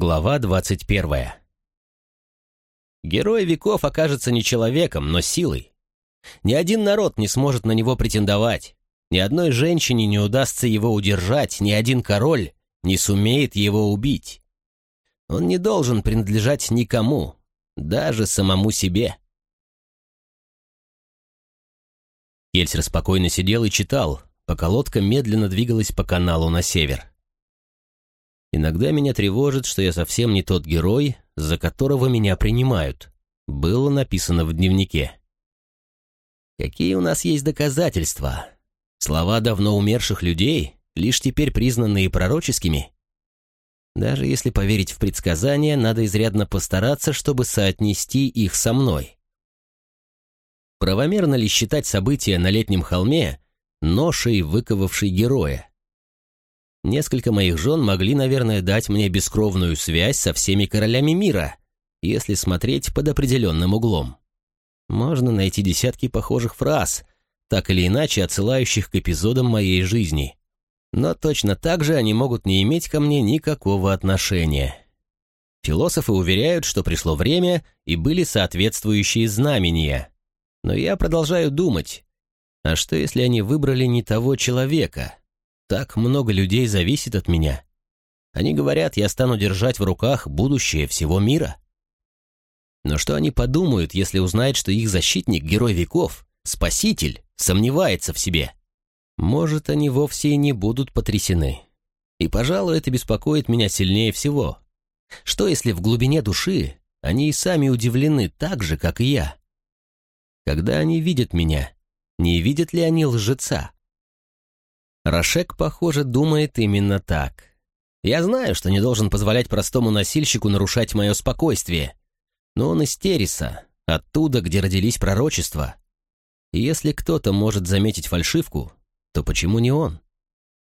Глава 21. Герой веков окажется не человеком, но силой. Ни один народ не сможет на него претендовать. Ни одной женщине не удастся его удержать, ни один король не сумеет его убить. Он не должен принадлежать никому, даже самому себе. Кельсер спокойно сидел и читал, пока лодка медленно двигалась по каналу на север. Иногда меня тревожит, что я совсем не тот герой, за которого меня принимают. Было написано в дневнике. Какие у нас есть доказательства? Слова давно умерших людей, лишь теперь признанные пророческими? Даже если поверить в предсказания, надо изрядно постараться, чтобы соотнести их со мной. Правомерно ли считать события на летнем холме ношей, выковавшей героя? Несколько моих жен могли, наверное, дать мне бескровную связь со всеми королями мира, если смотреть под определенным углом. Можно найти десятки похожих фраз, так или иначе отсылающих к эпизодам моей жизни. Но точно так же они могут не иметь ко мне никакого отношения. Философы уверяют, что пришло время и были соответствующие знамения. Но я продолжаю думать, а что если они выбрали не того человека? Так много людей зависит от меня. Они говорят, я стану держать в руках будущее всего мира. Но что они подумают, если узнают, что их защитник, герой веков, спаситель, сомневается в себе? Может, они вовсе и не будут потрясены. И, пожалуй, это беспокоит меня сильнее всего. Что, если в глубине души они и сами удивлены так же, как и я? Когда они видят меня, не видят ли они лжеца? Рашек, похоже, думает именно так. Я знаю, что не должен позволять простому носильщику нарушать мое спокойствие. Но он из Тереса, оттуда, где родились пророчества. И если кто-то может заметить фальшивку, то почему не он?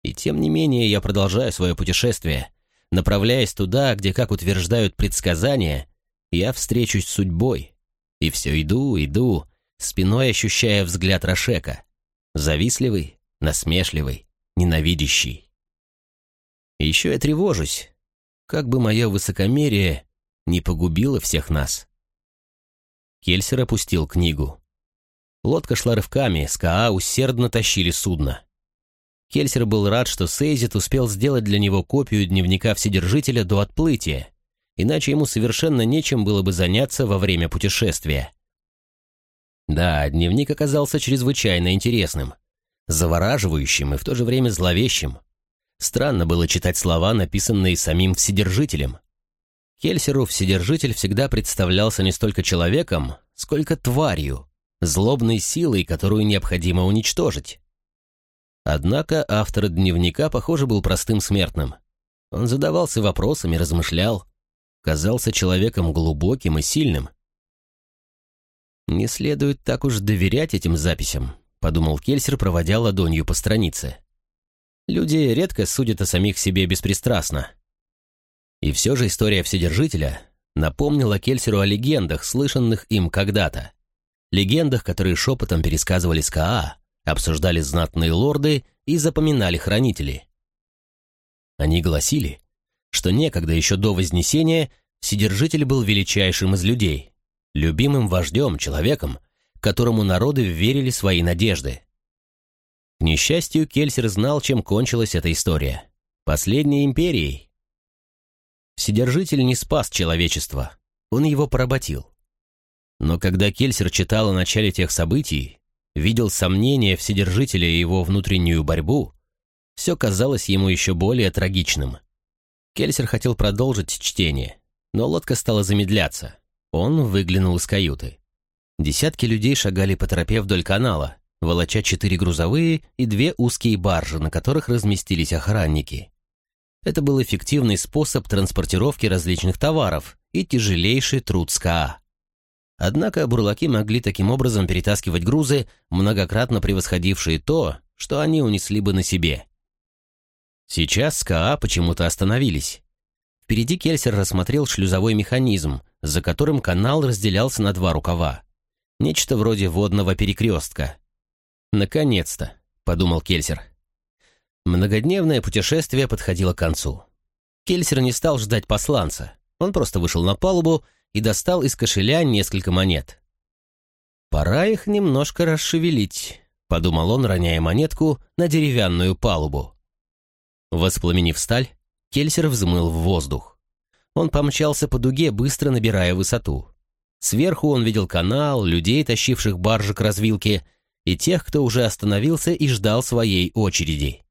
И тем не менее я продолжаю свое путешествие, направляясь туда, где, как утверждают предсказания, я встречусь с судьбой. И все иду, иду, спиной ощущая взгляд Рашека. Завистливый, насмешливый, ненавидящий. Еще я тревожусь, как бы мое высокомерие не погубило всех нас. Кельсер опустил книгу. Лодка шла рывками, СКА усердно тащили судно. Кельсер был рад, что Сейзит успел сделать для него копию дневника Вседержителя до отплытия, иначе ему совершенно нечем было бы заняться во время путешествия. Да, дневник оказался чрезвычайно интересным завораживающим и в то же время зловещим. Странно было читать слова, написанные самим Вседержителем. Кельсеру Вседержитель всегда представлялся не столько человеком, сколько тварью, злобной силой, которую необходимо уничтожить. Однако автор дневника, похоже, был простым смертным. Он задавался вопросами, размышлял, казался человеком глубоким и сильным. Не следует так уж доверять этим записям подумал Кельсер, проводя ладонью по странице. Люди редко судят о самих себе беспристрастно. И все же история Вседержителя напомнила Кельсеру о легендах, слышанных им когда-то. Легендах, которые шепотом пересказывали СКА, обсуждали знатные лорды и запоминали хранители. Они гласили, что некогда еще до Вознесения Вседержитель был величайшим из людей, любимым вождем, человеком, которому народы верили свои надежды. К несчастью, Кельсер знал, чем кончилась эта история. Последней империей. Вседержитель не спас человечество, он его поработил. Но когда Кельсер читал о начале тех событий, видел сомнения Вседержителя и его внутреннюю борьбу, все казалось ему еще более трагичным. Кельсер хотел продолжить чтение, но лодка стала замедляться. Он выглянул из каюты. Десятки людей шагали по тропе вдоль канала, волоча четыре грузовые и две узкие баржи, на которых разместились охранники. Это был эффективный способ транспортировки различных товаров и тяжелейший труд СКА. Однако бурлаки могли таким образом перетаскивать грузы, многократно превосходившие то, что они унесли бы на себе. Сейчас СКА почему-то остановились. Впереди Кельсер рассмотрел шлюзовой механизм, за которым канал разделялся на два рукава. Нечто вроде водного перекрестка. «Наконец-то», — подумал Кельсер. Многодневное путешествие подходило к концу. Кельсер не стал ждать посланца. Он просто вышел на палубу и достал из кошеля несколько монет. «Пора их немножко расшевелить», — подумал он, роняя монетку на деревянную палубу. Воспламенив сталь, Кельсер взмыл в воздух. Он помчался по дуге, быстро набирая высоту. Сверху он видел канал, людей, тащивших баржи к развилке, и тех, кто уже остановился и ждал своей очереди.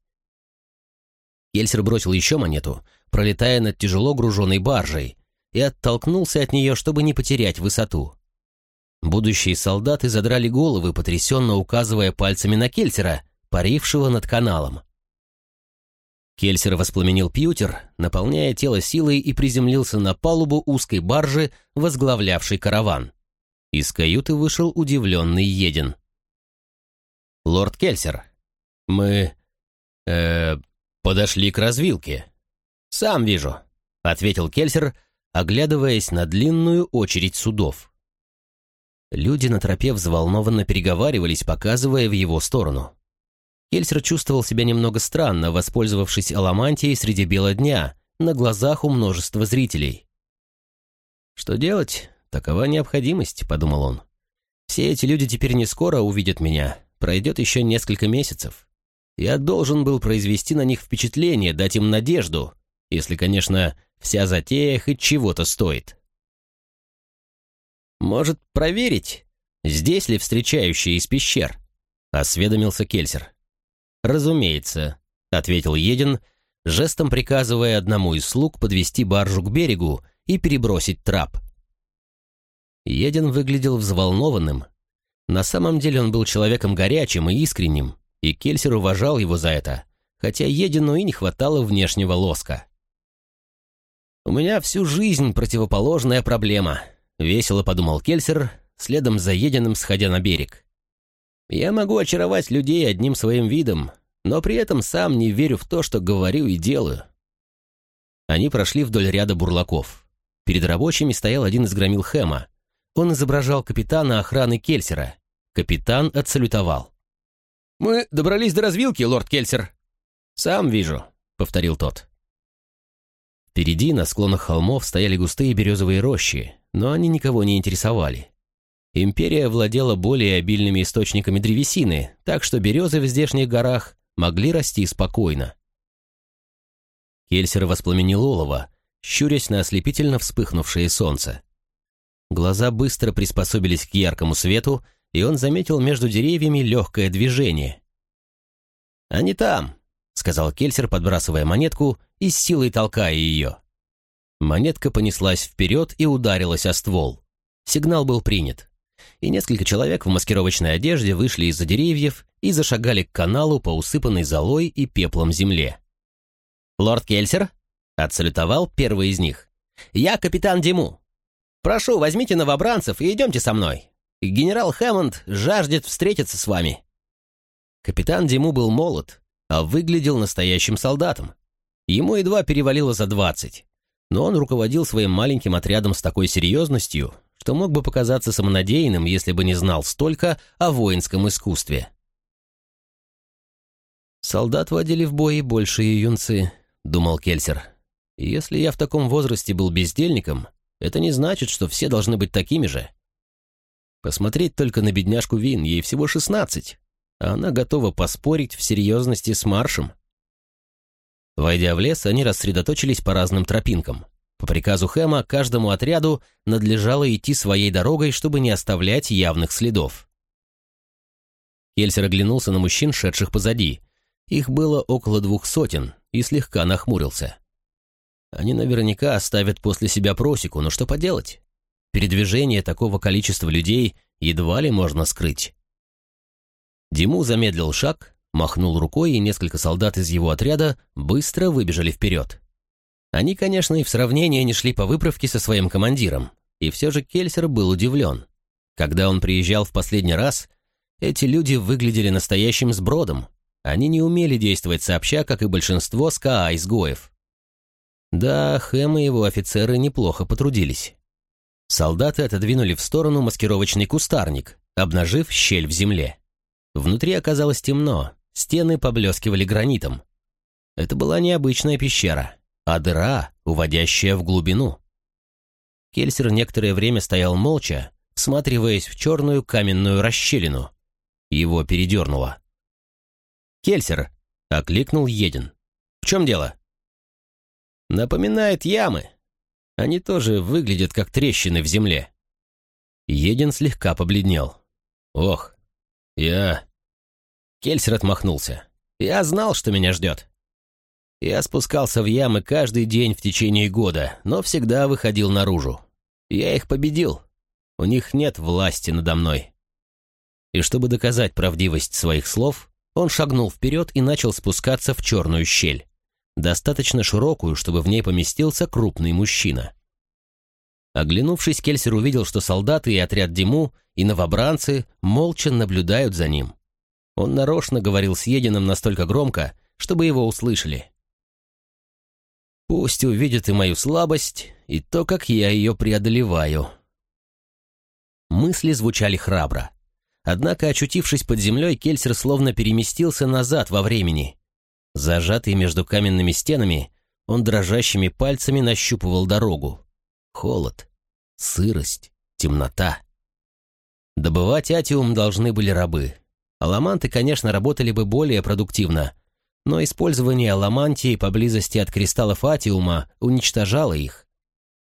Кельсер бросил еще монету, пролетая над тяжело груженной баржей, и оттолкнулся от нее, чтобы не потерять высоту. Будущие солдаты задрали головы, потрясенно указывая пальцами на Кельсера, парившего над каналом. Кельсер воспламенил пьютер, наполняя тело силой и приземлился на палубу узкой баржи, возглавлявшей караван. Из каюты вышел удивленный Един. «Лорд Кельсер, мы... э подошли к развилке». «Сам вижу», — ответил Кельсер, оглядываясь на длинную очередь судов. Люди на тропе взволнованно переговаривались, показывая в его сторону. Кельсер чувствовал себя немного странно, воспользовавшись аламантией среди бела дня, на глазах у множества зрителей. «Что делать? Такова необходимость», — подумал он. «Все эти люди теперь не скоро увидят меня, пройдет еще несколько месяцев. Я должен был произвести на них впечатление, дать им надежду, если, конечно, вся затея хоть чего-то стоит». «Может, проверить, здесь ли встречающие из пещер?» — осведомился Кельсер. «Разумеется», — ответил Един, жестом приказывая одному из слуг подвести баржу к берегу и перебросить трап. Един выглядел взволнованным. На самом деле он был человеком горячим и искренним, и Кельсер уважал его за это, хотя Едину и не хватало внешнего лоска. «У меня всю жизнь противоположная проблема», — весело подумал Кельсер, следом за Единым сходя на берег. Я могу очаровать людей одним своим видом, но при этом сам не верю в то, что говорю и делаю. Они прошли вдоль ряда бурлаков. Перед рабочими стоял один из громил Хэма. Он изображал капитана охраны Кельсера. Капитан отсалютовал. «Мы добрались до развилки, лорд Кельсер». «Сам вижу», — повторил тот. Впереди, на склонах холмов, стояли густые березовые рощи, но они никого не интересовали. Империя владела более обильными источниками древесины, так что березы в здешних горах могли расти спокойно. Кельсер воспламенил олово, щурясь на ослепительно вспыхнувшее солнце. Глаза быстро приспособились к яркому свету, и он заметил между деревьями легкое движение. «Они там», — сказал Кельсер, подбрасывая монетку и с силой толкая ее. Монетка понеслась вперед и ударилась о ствол. Сигнал был принят и несколько человек в маскировочной одежде вышли из-за деревьев и зашагали к каналу по усыпанной золой и пеплом земле. «Лорд Кельсер?» — отсалютовал первый из них. «Я капитан Диму. Прошу, возьмите новобранцев и идемте со мной. Генерал Хэммонд жаждет встретиться с вами». Капитан Диму был молод, а выглядел настоящим солдатом. Ему едва перевалило за двадцать, но он руководил своим маленьким отрядом с такой серьезностью, что мог бы показаться самонадеянным, если бы не знал столько о воинском искусстве. «Солдат водили в бой большие юнцы», — думал Кельсер. «Если я в таком возрасте был бездельником, это не значит, что все должны быть такими же. Посмотреть только на бедняжку Вин, ей всего шестнадцать, а она готова поспорить в серьезности с маршем». Войдя в лес, они рассредоточились по разным тропинкам. По приказу Хэма каждому отряду надлежало идти своей дорогой, чтобы не оставлять явных следов. Кельсер оглянулся на мужчин, шедших позади. Их было около двух сотен, и слегка нахмурился. Они наверняка оставят после себя просеку, но что поделать? Передвижение такого количества людей едва ли можно скрыть. Диму замедлил шаг, махнул рукой, и несколько солдат из его отряда быстро выбежали вперед. Они, конечно, и в сравнении не шли по выправке со своим командиром, и все же Кельсер был удивлен. Когда он приезжал в последний раз, эти люди выглядели настоящим сбродом. Они не умели действовать сообща, как и большинство СКА-изгоев. Да, Хэм и его офицеры неплохо потрудились. Солдаты отодвинули в сторону маскировочный кустарник, обнажив щель в земле. Внутри оказалось темно, стены поблескивали гранитом. Это была необычная пещера. А дыра, уводящая в глубину. Кельсер некоторое время стоял молча, всматриваясь в черную каменную расщелину. Его передернуло. «Кельсер!» — окликнул Един. «В чем дело?» «Напоминает ямы. Они тоже выглядят как трещины в земле». Един слегка побледнел. «Ох, я...» Кельсер отмахнулся. «Я знал, что меня ждет. Я спускался в ямы каждый день в течение года, но всегда выходил наружу. Я их победил. У них нет власти надо мной». И чтобы доказать правдивость своих слов, он шагнул вперед и начал спускаться в черную щель, достаточно широкую, чтобы в ней поместился крупный мужчина. Оглянувшись, Кельсер увидел, что солдаты и отряд Диму и новобранцы молча наблюдают за ним. Он нарочно говорил с Единым настолько громко, чтобы его услышали. «Пусть увидят и мою слабость, и то, как я ее преодолеваю». Мысли звучали храбро. Однако, очутившись под землей, Кельсер словно переместился назад во времени. Зажатый между каменными стенами, он дрожащими пальцами нащупывал дорогу. Холод, сырость, темнота. Добывать атиум должны были рабы. Аламанты, конечно, работали бы более продуктивно, но использование аламантии поблизости от кристаллов атиума уничтожало их.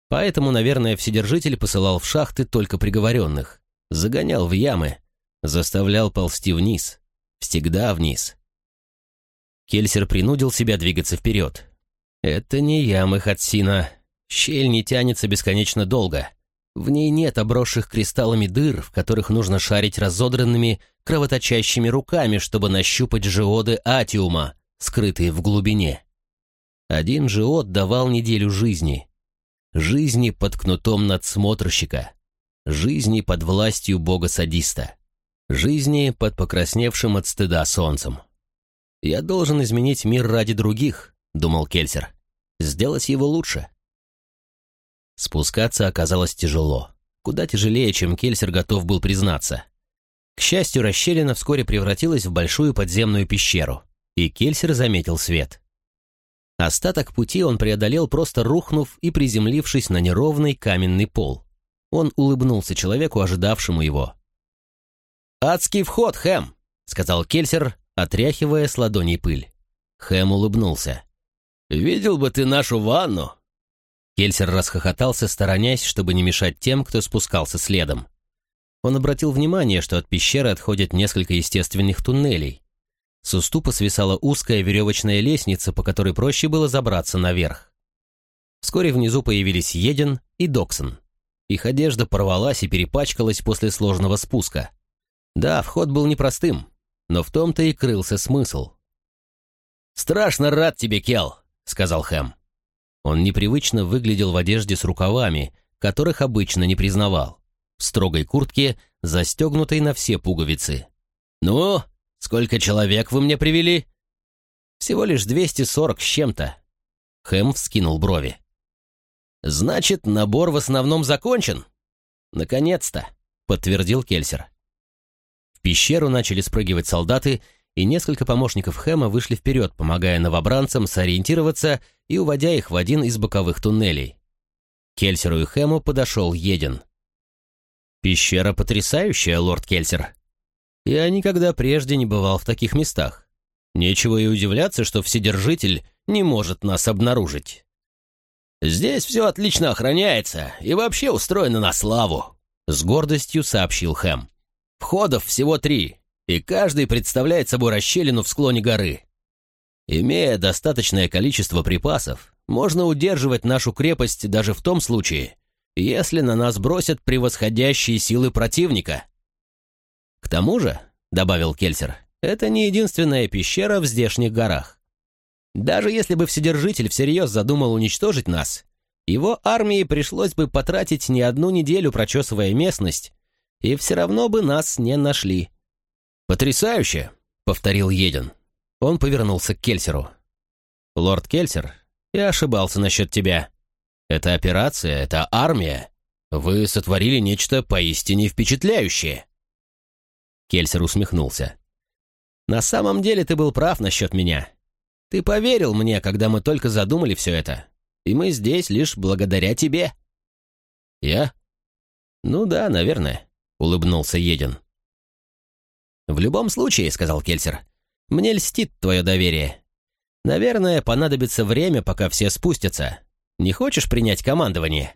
Поэтому, наверное, Вседержитель посылал в шахты только приговоренных, загонял в ямы, заставлял ползти вниз, всегда вниз. Кельсер принудил себя двигаться вперед. Это не ямы Хатсина. Щель не тянется бесконечно долго. В ней нет обросших кристаллами дыр, в которых нужно шарить разодранными, кровоточащими руками, чтобы нащупать жиоды атиума, скрытые в глубине. Один жиод давал неделю жизни. Жизни под кнутом надсмотрщика. Жизни под властью бога-садиста жизни под покрасневшим от стыда солнцем. «Я должен изменить мир ради других», — думал Кельсер. «Сделать его лучше». Спускаться оказалось тяжело. Куда тяжелее, чем Кельсер готов был признаться. К счастью, расщелина вскоре превратилась в большую подземную пещеру, и Кельсер заметил свет. Остаток пути он преодолел, просто рухнув и приземлившись на неровный каменный пол. Он улыбнулся человеку, ожидавшему его. «Адский вход, Хэм!» — сказал Кельсер, отряхивая с ладоней пыль. Хэм улыбнулся. «Видел бы ты нашу ванну!» Кельсер расхохотался, сторонясь, чтобы не мешать тем, кто спускался следом. Он обратил внимание, что от пещеры отходят несколько естественных туннелей. С уступа свисала узкая веревочная лестница, по которой проще было забраться наверх. Вскоре внизу появились Еден и Доксон. Их одежда порвалась и перепачкалась после сложного спуска. Да, вход был непростым, но в том-то и крылся смысл. «Страшно рад тебе, Кел», — сказал Хэм. Он непривычно выглядел в одежде с рукавами, которых обычно не признавал, в строгой куртке, застегнутой на все пуговицы. «Ну, сколько человек вы мне привели?» «Всего лишь 240 с чем-то». Хэм вскинул брови. «Значит, набор в основном закончен?» «Наконец-то», — подтвердил Кельсер пещеру начали спрыгивать солдаты, и несколько помощников Хэма вышли вперед, помогая новобранцам сориентироваться и уводя их в один из боковых туннелей. Кельсеру и Хэму подошел Един. «Пещера потрясающая, лорд Кельсер. Я никогда прежде не бывал в таких местах. Нечего и удивляться, что Вседержитель не может нас обнаружить. Здесь все отлично охраняется и вообще устроено на славу», — с гордостью сообщил Хэм. Входов всего три, и каждый представляет собой расщелину в склоне горы. Имея достаточное количество припасов, можно удерживать нашу крепость даже в том случае, если на нас бросят превосходящие силы противника. К тому же, — добавил Кельсер, — это не единственная пещера в здешних горах. Даже если бы Вседержитель всерьез задумал уничтожить нас, его армии пришлось бы потратить не одну неделю, прочесывая местность, и все равно бы нас не нашли». «Потрясающе!» — повторил Един. Он повернулся к Кельсеру. «Лорд Кельсер, я ошибался насчет тебя. Это операция, это армия. Вы сотворили нечто поистине впечатляющее». Кельсер усмехнулся. «На самом деле ты был прав насчет меня. Ты поверил мне, когда мы только задумали все это. И мы здесь лишь благодаря тебе». «Я?» «Ну да, наверное», — улыбнулся Един. «В любом случае», — сказал Кельсер, — «мне льстит твое доверие. Наверное, понадобится время, пока все спустятся. Не хочешь принять командование?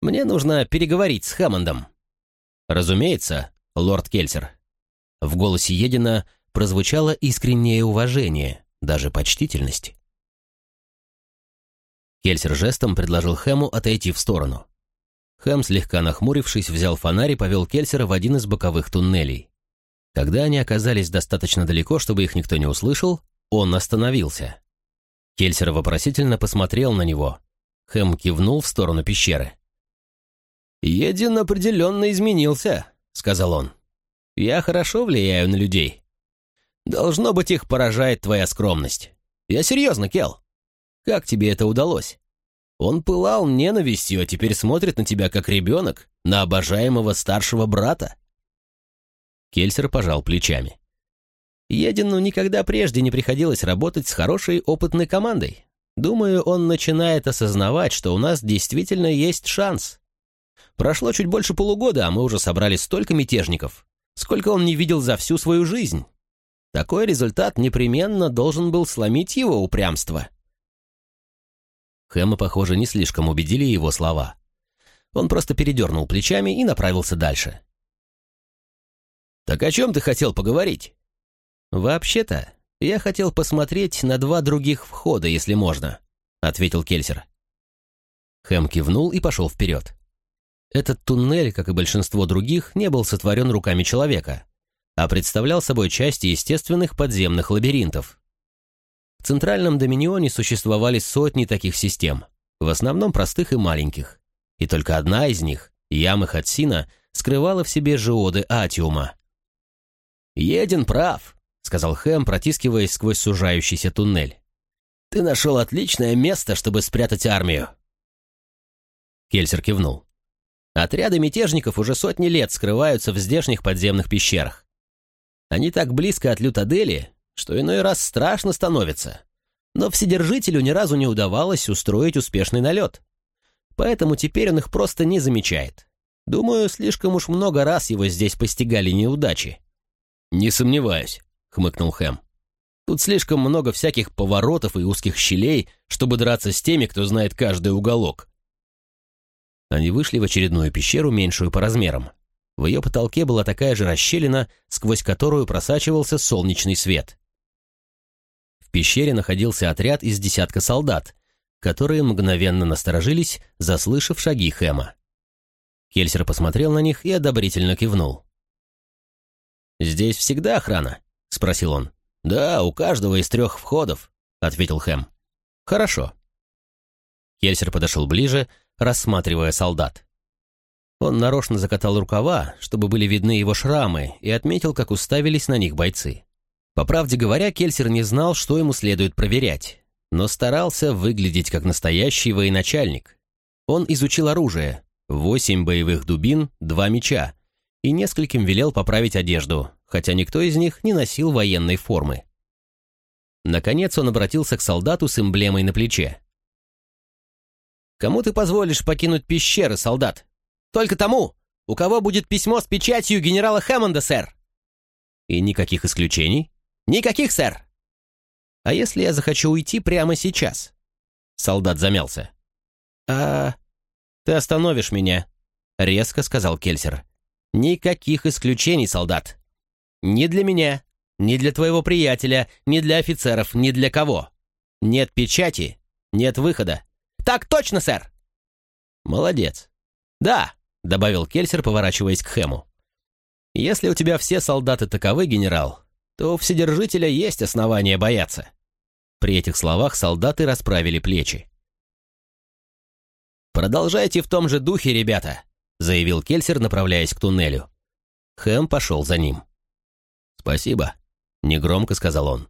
Мне нужно переговорить с Хаммондом». «Разумеется, лорд Кельсер». В голосе Едина прозвучало искреннее уважение, даже почтительность. Кельсер жестом предложил Хэму отойти в сторону. Хэм, слегка нахмурившись, взял фонарь и повел Кельсера в один из боковых туннелей. Когда они оказались достаточно далеко, чтобы их никто не услышал, он остановился. Кельсер вопросительно посмотрел на него. Хэм кивнул в сторону пещеры. «Един определенно изменился», — сказал он. «Я хорошо влияю на людей. Должно быть, их поражает твоя скромность. Я серьезно, Кел. Как тебе это удалось? Он пылал ненавистью, а теперь смотрит на тебя как ребенок, на обожаемого старшего брата. Кельсер пожал плечами. Едину никогда прежде не приходилось работать с хорошей опытной командой. Думаю, он начинает осознавать, что у нас действительно есть шанс. Прошло чуть больше полугода, а мы уже собрали столько мятежников, сколько он не видел за всю свою жизнь. Такой результат непременно должен был сломить его упрямство. Хэма, похоже, не слишком убедили его слова. Он просто передернул плечами и направился дальше. «Так о чем ты хотел поговорить?» «Вообще-то, я хотел посмотреть на два других входа, если можно», — ответил Кельсер. Хэм кивнул и пошел вперед. Этот туннель, как и большинство других, не был сотворен руками человека а представлял собой часть естественных подземных лабиринтов. В центральном доминионе существовали сотни таких систем, в основном простых и маленьких, и только одна из них, ямы Хатсина, скрывала в себе жиоды Атиума. «Един прав», — сказал Хэм, протискиваясь сквозь сужающийся туннель. «Ты нашел отличное место, чтобы спрятать армию». Кельсер кивнул. Отряды мятежников уже сотни лет скрываются в здешних подземных пещерах. Они так близко от Лютадели, что иной раз страшно становится. Но Вседержителю ни разу не удавалось устроить успешный налет. Поэтому теперь он их просто не замечает. Думаю, слишком уж много раз его здесь постигали неудачи. «Не сомневаюсь», — хмыкнул Хэм. «Тут слишком много всяких поворотов и узких щелей, чтобы драться с теми, кто знает каждый уголок». Они вышли в очередную пещеру, меньшую по размерам. В ее потолке была такая же расщелина, сквозь которую просачивался солнечный свет. В пещере находился отряд из десятка солдат, которые мгновенно насторожились, заслышав шаги Хэма. Кельсер посмотрел на них и одобрительно кивнул. «Здесь всегда охрана?» — спросил он. «Да, у каждого из трех входов», — ответил Хэм. «Хорошо». Кельсер подошел ближе, рассматривая солдат. Он нарочно закатал рукава, чтобы были видны его шрамы, и отметил, как уставились на них бойцы. По правде говоря, Кельсер не знал, что ему следует проверять, но старался выглядеть как настоящий военачальник. Он изучил оружие, восемь боевых дубин, два меча, и нескольким велел поправить одежду, хотя никто из них не носил военной формы. Наконец он обратился к солдату с эмблемой на плече. «Кому ты позволишь покинуть пещеры, солдат?» Только тому, у кого будет письмо с печатью генерала Хэммонда, сэр». «И никаких исключений?» «Никаких, сэр». «А если я захочу уйти прямо сейчас?» Солдат замялся. «А... ты остановишь меня», — резко сказал Кельсер. «Никаких исключений, солдат. Ни для меня, ни для твоего приятеля, ни для офицеров, ни для кого. Нет печати, нет выхода». «Так точно, сэр!» «Молодец. Да, — добавил Кельсер, поворачиваясь к Хэму. «Если у тебя все солдаты таковы, генерал, то у Вседержителя есть основания бояться». При этих словах солдаты расправили плечи. «Продолжайте в том же духе, ребята», — заявил Кельсер, направляясь к туннелю. Хэм пошел за ним. «Спасибо», — негромко сказал он.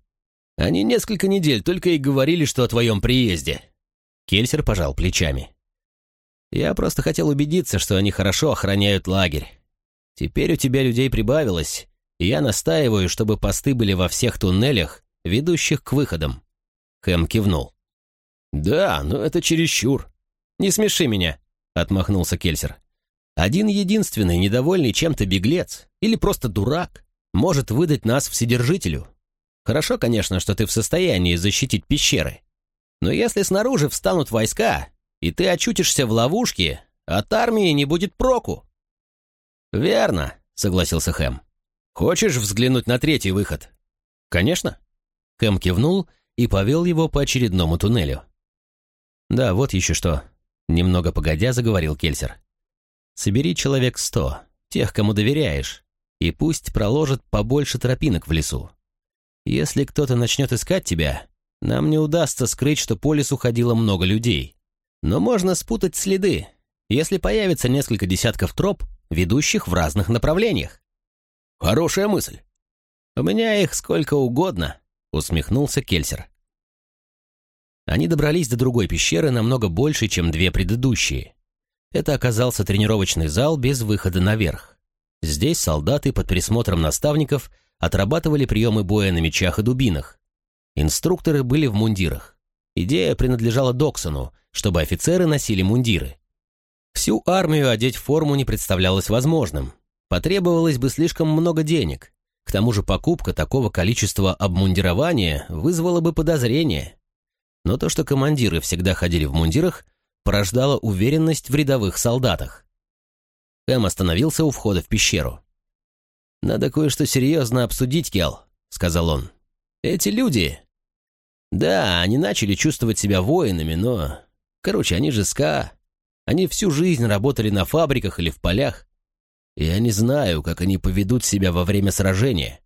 «Они несколько недель только и говорили, что о твоем приезде». Кельсер пожал плечами. Я просто хотел убедиться, что они хорошо охраняют лагерь. Теперь у тебя людей прибавилось, и я настаиваю, чтобы посты были во всех туннелях, ведущих к выходам. Хэм кивнул. «Да, но это чересчур». «Не смеши меня», — отмахнулся Кельсер. «Один единственный недовольный чем-то беглец или просто дурак может выдать нас вседержителю. Хорошо, конечно, что ты в состоянии защитить пещеры. Но если снаружи встанут войска, и ты очутишься в ловушке, от армии не будет проку». «Верно», — согласился Хэм. «Хочешь взглянуть на третий выход?» «Конечно». Хэм кивнул и повел его по очередному туннелю. «Да, вот еще что», — немного погодя заговорил Кельсер. «Собери человек сто, тех, кому доверяешь, и пусть проложат побольше тропинок в лесу. Если кто-то начнет искать тебя, нам не удастся скрыть, что по лесу ходило много людей. Но можно спутать следы, если появится несколько десятков троп, ведущих в разных направлениях. Хорошая мысль. У меня их сколько угодно, усмехнулся Кельсер. Они добрались до другой пещеры намного больше, чем две предыдущие. Это оказался тренировочный зал без выхода наверх. Здесь солдаты под присмотром наставников отрабатывали приемы боя на мечах и дубинах. Инструкторы были в мундирах. Идея принадлежала Доксону, чтобы офицеры носили мундиры. Всю армию одеть в форму не представлялось возможным. Потребовалось бы слишком много денег. К тому же покупка такого количества обмундирования вызвала бы подозрение. Но то, что командиры всегда ходили в мундирах, порождало уверенность в рядовых солдатах. Эм остановился у входа в пещеру. «Надо кое-что серьезно обсудить, Кел», — сказал он. «Эти люди...» «Да, они начали чувствовать себя воинами, но... Короче, они же ска. Они всю жизнь работали на фабриках или в полях. Я не знаю, как они поведут себя во время сражения.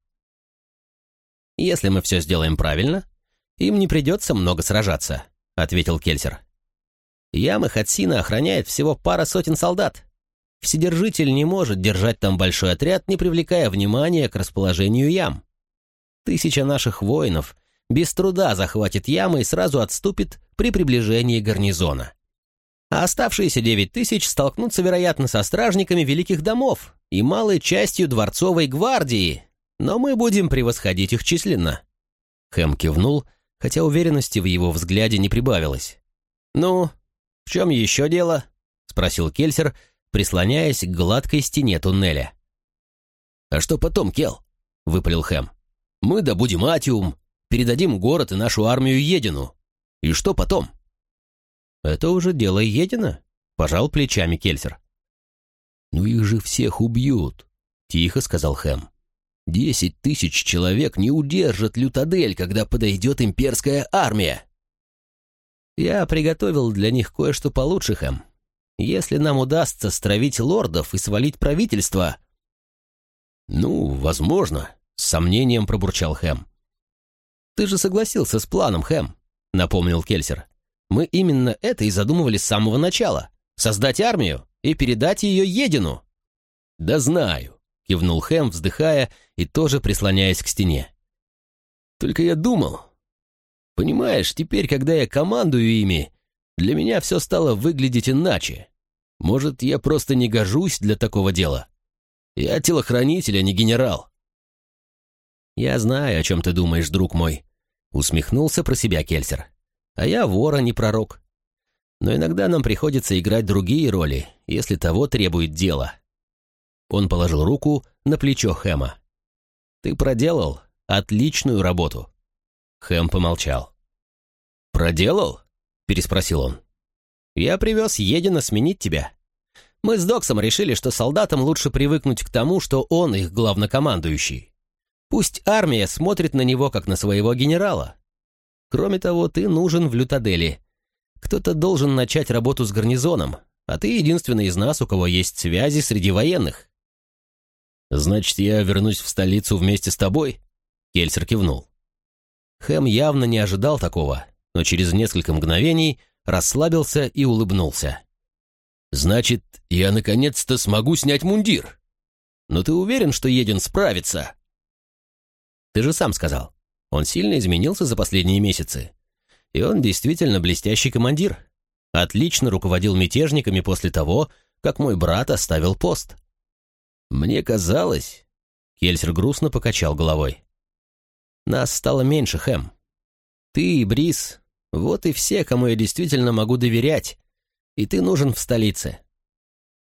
Если мы все сделаем правильно, им не придется много сражаться», — ответил Кельсер. «Ямы Хатсина охраняет всего пара сотен солдат. Вседержитель не может держать там большой отряд, не привлекая внимания к расположению ям. Тысяча наших воинов без труда захватит ямы и сразу отступит при приближении гарнизона. А оставшиеся девять тысяч столкнутся, вероятно, со стражниками великих домов и малой частью дворцовой гвардии, но мы будем превосходить их численно». Хэм кивнул, хотя уверенности в его взгляде не прибавилось. «Ну, в чем еще дело?» — спросил Кельсер, — прислоняясь к гладкой стене туннеля. «А что потом, Кел?» — выпалил Хэм. «Мы добудем атиум, передадим город и нашу армию Едину. И что потом?» «Это уже дело Едина», — пожал плечами Кельсер. «Ну их же всех убьют», — тихо сказал Хэм. «Десять тысяч человек не удержат Лютадель, когда подойдет имперская армия». «Я приготовил для них кое-что получше, Хэм», если нам удастся стравить лордов и свалить правительство...» «Ну, возможно», — с сомнением пробурчал Хэм. «Ты же согласился с планом, Хэм», — напомнил Кельсер. «Мы именно это и задумывали с самого начала. Создать армию и передать ее Едину». «Да знаю», — кивнул Хэм, вздыхая и тоже прислоняясь к стене. «Только я думал... Понимаешь, теперь, когда я командую ими, для меня все стало выглядеть иначе. Может, я просто не гожусь для такого дела? Я телохранитель, а не генерал. «Я знаю, о чем ты думаешь, друг мой», — усмехнулся про себя Кельсер. «А я вор, а не пророк. Но иногда нам приходится играть другие роли, если того требует дело». Он положил руку на плечо Хэма. «Ты проделал отличную работу». Хэм помолчал. «Проделал?» — переспросил он. «Я привез Едина сменить тебя. Мы с Доксом решили, что солдатам лучше привыкнуть к тому, что он их главнокомандующий. Пусть армия смотрит на него, как на своего генерала. Кроме того, ты нужен в Лютадели. Кто-то должен начать работу с гарнизоном, а ты единственный из нас, у кого есть связи среди военных». «Значит, я вернусь в столицу вместе с тобой?» Кельсер кивнул. Хэм явно не ожидал такого но через несколько мгновений расслабился и улыбнулся. «Значит, я наконец-то смогу снять мундир. Но ты уверен, что Един справится?» «Ты же сам сказал. Он сильно изменился за последние месяцы. И он действительно блестящий командир. Отлично руководил мятежниками после того, как мой брат оставил пост». «Мне казалось...» Кельсер грустно покачал головой. «Нас стало меньше, Хэм. Ты и Брис — вот и все, кому я действительно могу доверять, и ты нужен в столице.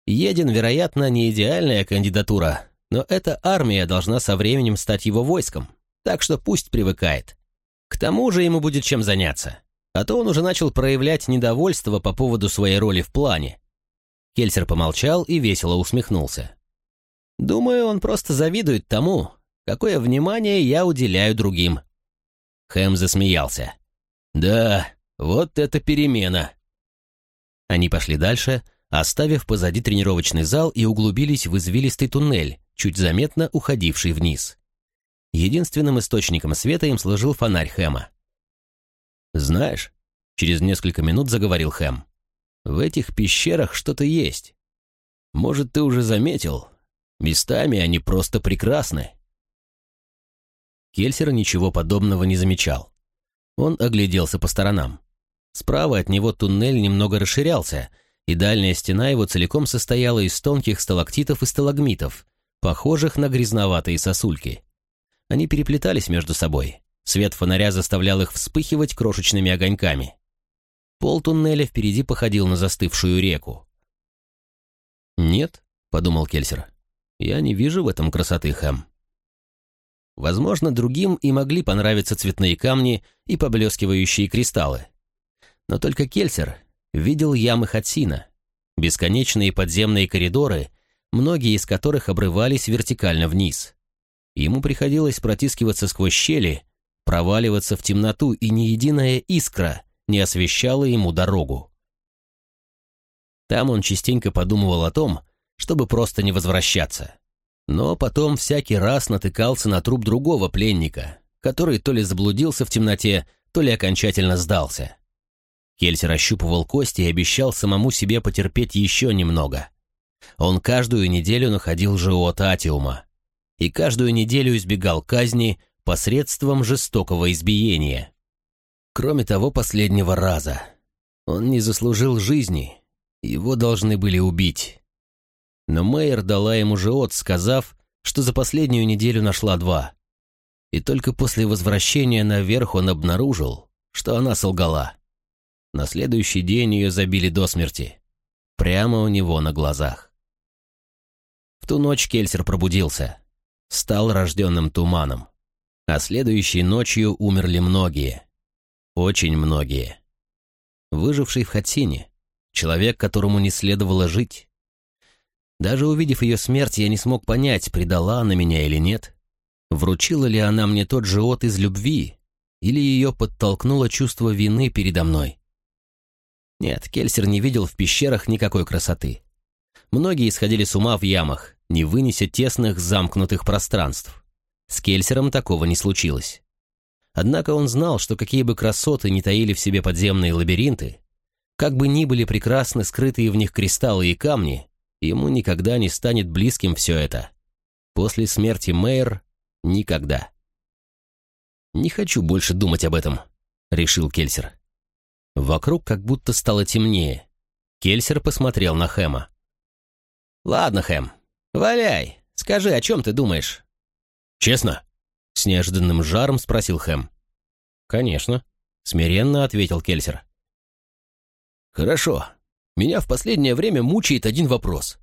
Един, вероятно, не идеальная кандидатура, но эта армия должна со временем стать его войском, так что пусть привыкает. К тому же ему будет чем заняться, а то он уже начал проявлять недовольство по поводу своей роли в плане. Кельсер помолчал и весело усмехнулся. «Думаю, он просто завидует тому, какое внимание я уделяю другим». Хэм засмеялся. «Да, вот это перемена!» Они пошли дальше, оставив позади тренировочный зал и углубились в извилистый туннель, чуть заметно уходивший вниз. Единственным источником света им служил фонарь Хэма. «Знаешь», — через несколько минут заговорил Хэм, — «в этих пещерах что-то есть. Может, ты уже заметил, местами они просто прекрасны». Кельсер ничего подобного не замечал. Он огляделся по сторонам. Справа от него туннель немного расширялся, и дальняя стена его целиком состояла из тонких сталактитов и сталагмитов, похожих на грязноватые сосульки. Они переплетались между собой. Свет фонаря заставлял их вспыхивать крошечными огоньками. Пол туннеля впереди походил на застывшую реку. «Нет», — подумал Кельсер, — «я не вижу в этом красоты, Хэм». Возможно, другим и могли понравиться цветные камни и поблескивающие кристаллы. Но только Кельсер видел ямы Хатсина, бесконечные подземные коридоры, многие из которых обрывались вертикально вниз. Ему приходилось протискиваться сквозь щели, проваливаться в темноту, и ни единая искра не освещала ему дорогу. Там он частенько подумывал о том, чтобы просто не возвращаться. Но потом всякий раз натыкался на труп другого пленника, который то ли заблудился в темноте, то ли окончательно сдался. Кельсер ощупывал кости и обещал самому себе потерпеть еще немного. Он каждую неделю находил живот Атиума и каждую неделю избегал казни посредством жестокого избиения. Кроме того последнего раза, он не заслужил жизни, его должны были убить. Но Мэйер дала ему живот, сказав, что за последнюю неделю нашла два. И только после возвращения наверх он обнаружил, что она солгала. На следующий день ее забили до смерти. Прямо у него на глазах. В ту ночь Кельсер пробудился. Стал рожденным туманом. А следующей ночью умерли многие. Очень многие. Выживший в Хатсине. Человек, которому не следовало жить. Даже увидев ее смерть, я не смог понять, предала она меня или нет. Вручила ли она мне тот живот из любви, или ее подтолкнуло чувство вины передо мной. Нет, Кельсер не видел в пещерах никакой красоты. Многие исходили с ума в ямах, не вынеся тесных замкнутых пространств. С Кельсером такого не случилось. Однако он знал, что какие бы красоты не таили в себе подземные лабиринты, как бы ни были прекрасны скрытые в них кристаллы и камни, ему никогда не станет близким все это. После смерти Мэйр — никогда. «Не хочу больше думать об этом», — решил Кельсер. Вокруг как будто стало темнее. Кельсер посмотрел на Хэма. «Ладно, Хэм, валяй, скажи, о чем ты думаешь?» «Честно?» — с неожиданным жаром спросил Хэм. «Конечно», — смиренно ответил Кельсер. «Хорошо. Меня в последнее время мучает один вопрос.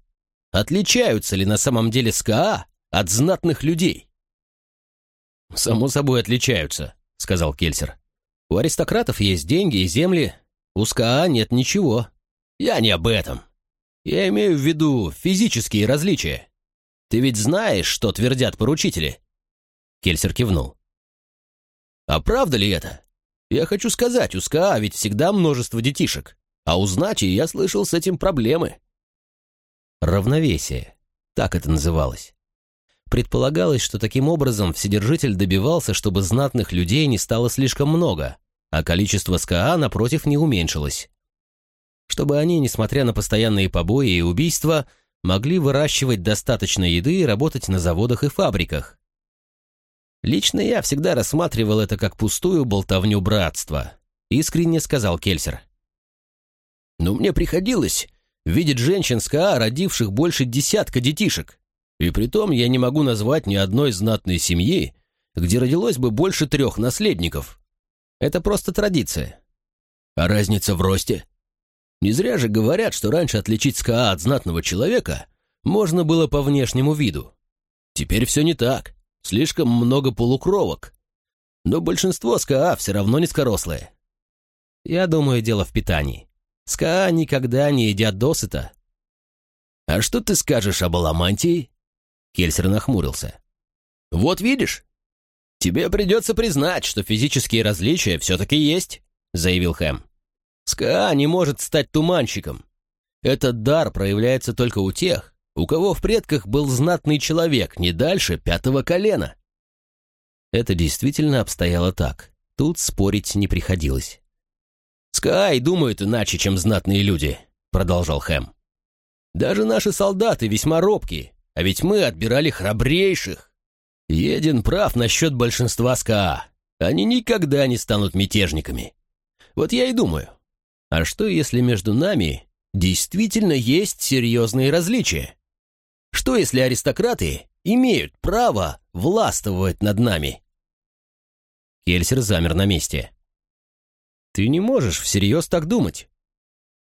Отличаются ли на самом деле скаа от знатных людей?» «Само собой отличаются», — сказал Кельсер. У аристократов есть деньги и земли, у скаа нет ничего. Я не об этом. Я имею в виду физические различия. Ты ведь знаешь, что твердят поручители?» Кельсер кивнул. «А правда ли это? Я хочу сказать, у скаа ведь всегда множество детишек, а у Знати, я слышал, с этим проблемы». Равновесие. Так это называлось. Предполагалось, что таким образом Вседержитель добивался, чтобы знатных людей не стало слишком много, а количество СКА, напротив, не уменьшилось. Чтобы они, несмотря на постоянные побои и убийства, могли выращивать достаточно еды и работать на заводах и фабриках. Лично я всегда рассматривал это как пустую болтовню братства, искренне сказал Кельсер. Но мне приходилось видеть женщин СКА, родивших больше десятка детишек. И притом я не могу назвать ни одной знатной семьи, где родилось бы больше трех наследников. Это просто традиция. А разница в росте? Не зря же говорят, что раньше отличить СКА от знатного человека можно было по внешнему виду. Теперь все не так. Слишком много полукровок. Но большинство скаа все равно низкорослые. Я думаю, дело в питании. Скаа никогда не едят досыта. А что ты скажешь об алломантии? Кельсер нахмурился. Вот видишь, тебе придется признать, что физические различия все-таки есть, заявил Хэм. Скаа не может стать туманщиком. Этот дар проявляется только у тех, у кого в предках был знатный человек не дальше пятого колена. Это действительно обстояло так. Тут спорить не приходилось. «Скай думают иначе, чем знатные люди», — продолжал Хэм. «Даже наши солдаты весьма робкие, а ведь мы отбирали храбрейших. Един прав насчет большинства СКА. Они никогда не станут мятежниками. Вот я и думаю, а что если между нами действительно есть серьезные различия? Что если аристократы имеют право властвовать над нами?» Кельсер замер на месте. Ты не можешь всерьез так думать.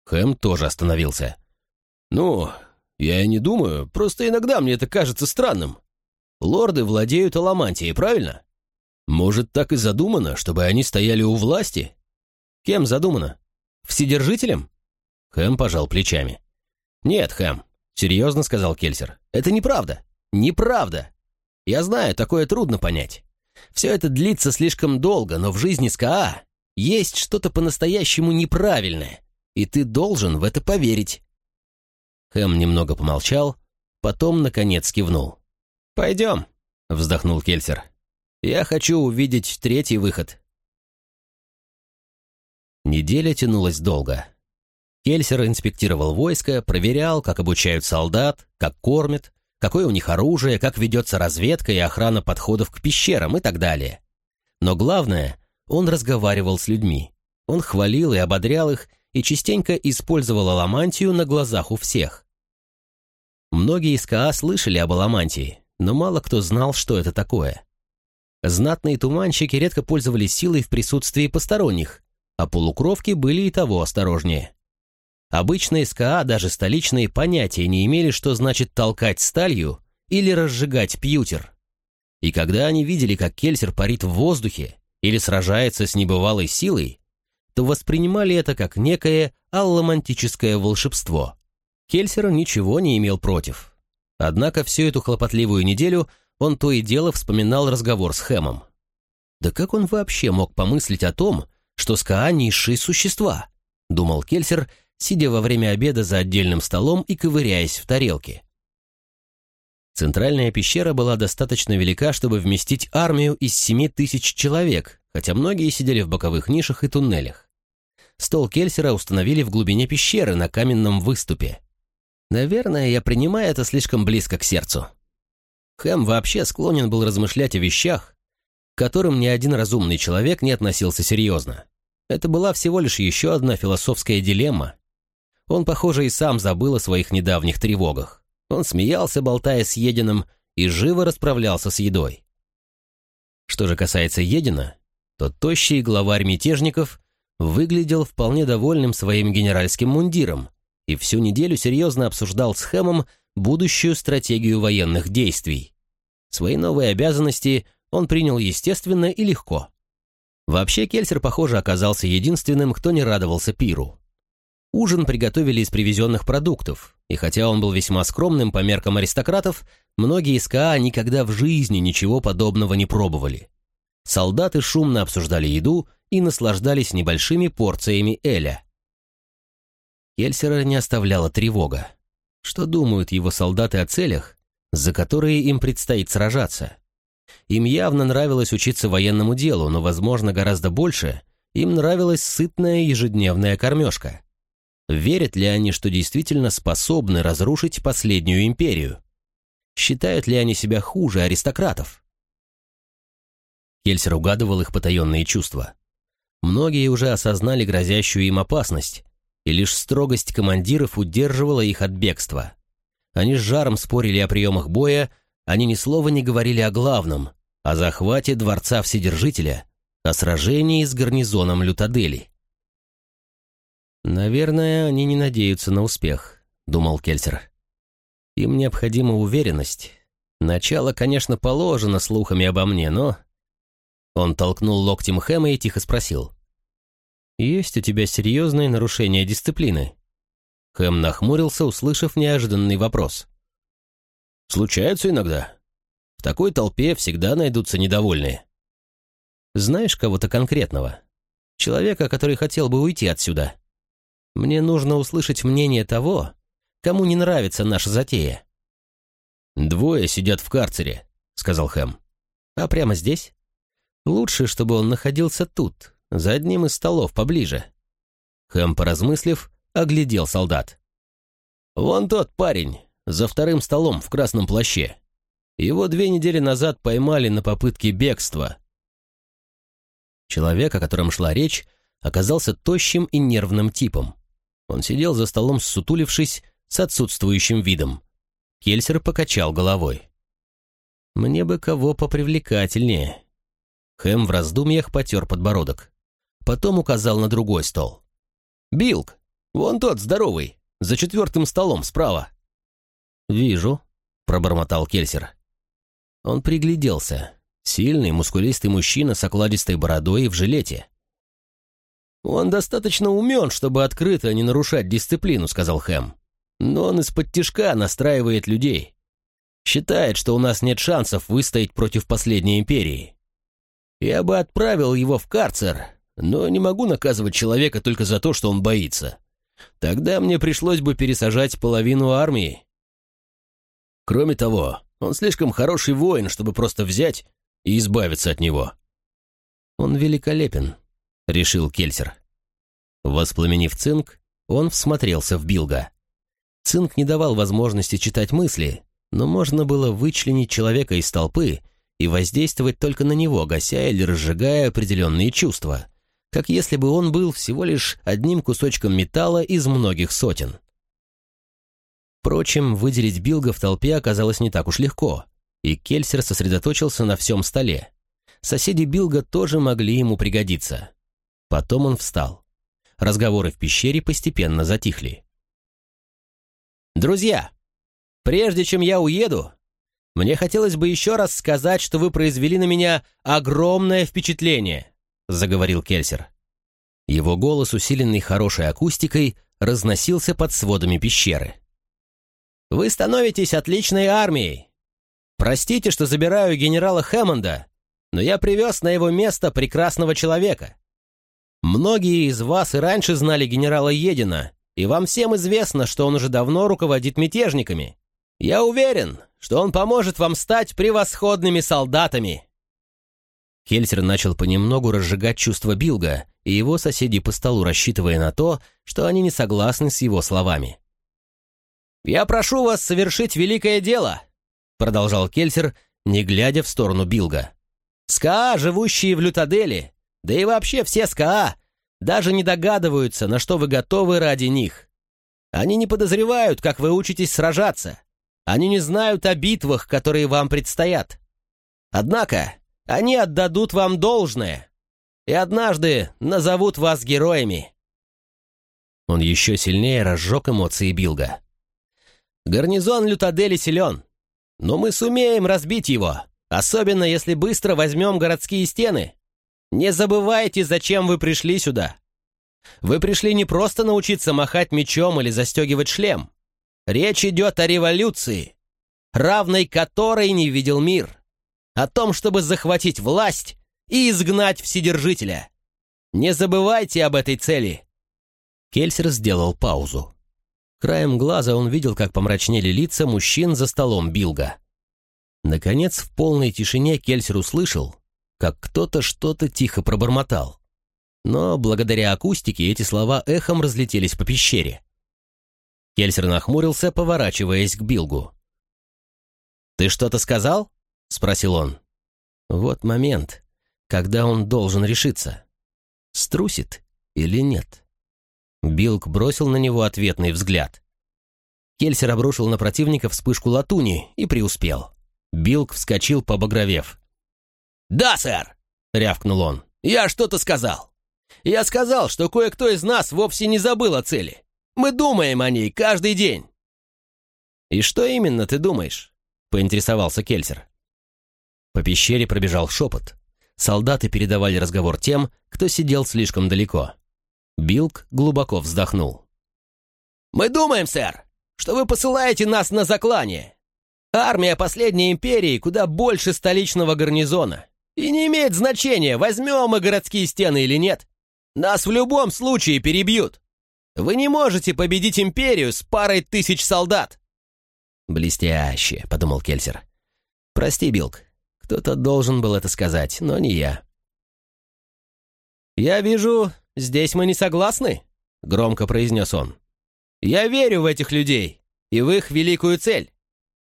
Хэм тоже остановился. Ну, я и не думаю, просто иногда мне это кажется странным. Лорды владеют аламантией, правильно? Может, так и задумано, чтобы они стояли у власти? Кем задумано? Вседержителем? Хэм пожал плечами. Нет, Хэм, серьезно сказал Кельсер. Это неправда. Неправда. Я знаю, такое трудно понять. Все это длится слишком долго, но в жизни СКА есть что-то по-настоящему неправильное, и ты должен в это поверить». Хэм немного помолчал, потом, наконец, кивнул. «Пойдем», — вздохнул Кельсер. «Я хочу увидеть третий выход». Неделя тянулась долго. Кельсер инспектировал войско, проверял, как обучают солдат, как кормят, какое у них оружие, как ведется разведка и охрана подходов к пещерам и так далее. Но главное, он разговаривал с людьми. Он хвалил и ободрял их, и частенько использовал аламантию на глазах у всех. Многие из КА слышали об аламантии, но мало кто знал, что это такое. Знатные туманщики редко пользовались силой в присутствии посторонних, а полукровки были и того осторожнее. Обычные СКА, даже столичные, понятия не имели, что значит толкать сталью или разжигать пьютер. И когда они видели, как Кельсер парит в воздухе, или сражается с небывалой силой, то воспринимали это как некое алламантическое волшебство. Кельсер ничего не имел против. Однако всю эту хлопотливую неделю он то и дело вспоминал разговор с Хэмом. Да как он вообще мог помыслить о том, что СКА — низшие существа? Думал Кельсер, сидя во время обеда за отдельным столом и ковыряясь в тарелке. Центральная пещера была достаточно велика, чтобы вместить армию из семи тысяч человек, хотя многие сидели в боковых нишах и туннелях. Стол Кельсера установили в глубине пещеры на каменном выступе. Наверное, я принимаю это слишком близко к сердцу. Хэм вообще склонен был размышлять о вещах, которым ни один разумный человек не относился серьезно. Это была всего лишь еще одна философская дилемма. Он, похоже, и сам забыл о своих недавних тревогах. Он смеялся, болтая с Единым, и живо расправлялся с едой. Что же касается Едина, то тощий главарь мятежников выглядел вполне довольным своим генеральским мундиром и всю неделю серьезно обсуждал с Хэмом будущую стратегию военных действий. Свои новые обязанности он принял естественно и легко. Вообще Кельсер, похоже, оказался единственным, кто не радовался пиру. Ужин приготовили из привезенных продуктов, и хотя он был весьма скромным по меркам аристократов, многие из КА никогда в жизни ничего подобного не пробовали. Солдаты шумно обсуждали еду и наслаждались небольшими порциями Эля. Кельсера не оставляла тревога. Что думают его солдаты о целях, за которые им предстоит сражаться? Им явно нравилось учиться военному делу, но, возможно, гораздо больше им нравилась сытная ежедневная кормежка. Верят ли они, что действительно способны разрушить последнюю империю? Считают ли они себя хуже аристократов? Кельсер угадывал их потаенные чувства. Многие уже осознали грозящую им опасность, и лишь строгость командиров удерживала их от бегства. Они с жаром спорили о приемах боя, они ни слова не говорили о главном, о захвате дворца Вседержителя, о сражении с гарнизоном Лютадели. «Наверное, они не надеются на успех», — думал Кельсер. «Им необходима уверенность. Начало, конечно, положено слухами обо мне, но...» Он толкнул локтем Хэма и тихо спросил. «Есть у тебя серьезные нарушения дисциплины?» Хэм нахмурился, услышав неожиданный вопрос. «Случаются иногда. В такой толпе всегда найдутся недовольные». «Знаешь кого-то конкретного? Человека, который хотел бы уйти отсюда?» Мне нужно услышать мнение того, кому не нравится наша затея». «Двое сидят в карцере», — сказал Хэм. «А прямо здесь? Лучше, чтобы он находился тут, за одним из столов поближе». Хэм, поразмыслив, оглядел солдат. «Вон тот парень, за вторым столом в красном плаще. Его две недели назад поймали на попытке бегства». Человек, о котором шла речь, оказался тощим и нервным типом. Он сидел за столом, сутулившись, с отсутствующим видом. Кельсер покачал головой. «Мне бы кого попривлекательнее». Хэм в раздумьях потер подбородок. Потом указал на другой стол. «Билк, вон тот здоровый, за четвертым столом справа». «Вижу», — пробормотал Кельсер. Он пригляделся. Сильный, мускулистый мужчина с окладистой бородой и в жилете. «Он достаточно умен, чтобы открыто не нарушать дисциплину», — сказал Хэм. «Но он из-под тишка настраивает людей. Считает, что у нас нет шансов выстоять против последней империи. Я бы отправил его в карцер, но не могу наказывать человека только за то, что он боится. Тогда мне пришлось бы пересажать половину армии. Кроме того, он слишком хороший воин, чтобы просто взять и избавиться от него». «Он великолепен», — решил Кельсер. Воспламенив цинк, он всмотрелся в Билга. Цинк не давал возможности читать мысли, но можно было вычленить человека из толпы и воздействовать только на него, гася или разжигая определенные чувства, как если бы он был всего лишь одним кусочком металла из многих сотен. Впрочем, выделить Билга в толпе оказалось не так уж легко, и Кельсер сосредоточился на всем столе. Соседи Билга тоже могли ему пригодиться. Потом он встал. Разговоры в пещере постепенно затихли. «Друзья, прежде чем я уеду, мне хотелось бы еще раз сказать, что вы произвели на меня огромное впечатление», заговорил Кельсер. Его голос, усиленный хорошей акустикой, разносился под сводами пещеры. «Вы становитесь отличной армией. Простите, что забираю генерала Хэммонда, но я привез на его место прекрасного человека. Многие из вас и раньше знали генерала Едина, и вам всем известно, что он уже давно руководит мятежниками. Я уверен, что он поможет вам стать превосходными солдатами». Кельсер начал понемногу разжигать чувства Билга и его соседей по столу, рассчитывая на то, что они не согласны с его словами. «Я прошу вас совершить великое дело», — продолжал Кельсер, не глядя в сторону Билга. «СКА, живущие в Лютаделе, да и вообще все СКА даже не догадываются, на что вы готовы ради них. Они не подозревают, как вы учитесь сражаться. Они не знают о битвах, которые вам предстоят. Однако они отдадут вам должное и однажды назовут вас героями. Он еще сильнее разжег эмоции Билга. Гарнизон Лютадели силен, но мы сумеем разбить его, особенно если быстро возьмем городские стены. Не забывайте, зачем вы пришли сюда. Вы пришли не просто научиться махать мечом или застегивать шлем. Речь идет о революции, равной которой не видел мир. О том, чтобы захватить власть и изгнать Вседержителя. Не забывайте об этой цели. Кельсер сделал паузу. Краем глаза он видел, как помрачнели лица мужчин за столом Билга. Наконец, в полной тишине Кельсер услышал, как кто-то что-то тихо пробормотал. Но благодаря акустике эти слова эхом разлетелись по пещере. Кельсер нахмурился, поворачиваясь к Билгу. «Ты что-то сказал?» — спросил он. Вот момент, когда он должен решиться. Струсит или нет? Билг бросил на него ответный взгляд. Кельсер обрушил на противника вспышку латуни и преуспел. Билг вскочил, побагровев. «Да, сэр!» — рявкнул он. Я что-то сказал. Я сказал, что кое-кто из нас вовсе не забыл о цели. Мы думаем о ней каждый день». «И что именно ты думаешь?» — поинтересовался Кельсер. По пещере пробежал шепот. Солдаты передавали разговор тем, кто сидел слишком далеко. Билк глубоко вздохнул. «Мы думаем, сэр, что вы посылаете нас на заклание. Армия последней империи куда больше столичного гарнизона. И не имеет значения, возьмем мы городские стены или нет. Нас в любом случае перебьют. Вы не можете победить империю с парой тысяч солдат. «Блестяще», — подумал Кельсер. «Прости, Билк, кто-то должен был это сказать, но не я». «Я вижу, здесь мы не согласны», — громко произнес он. «Я верю в этих людей и в их великую цель.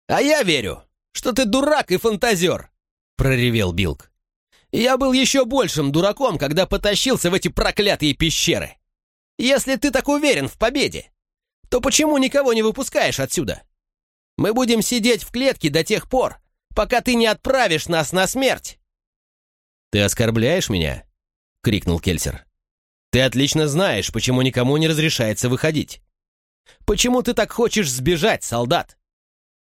А я верю, что ты дурак и фантазер», — проревел Билк. «Я был еще большим дураком, когда потащился в эти проклятые пещеры. Если ты так уверен в победе, то почему никого не выпускаешь отсюда? Мы будем сидеть в клетке до тех пор, пока ты не отправишь нас на смерть!» «Ты оскорбляешь меня?» — крикнул Кельсер. «Ты отлично знаешь, почему никому не разрешается выходить. Почему ты так хочешь сбежать, солдат?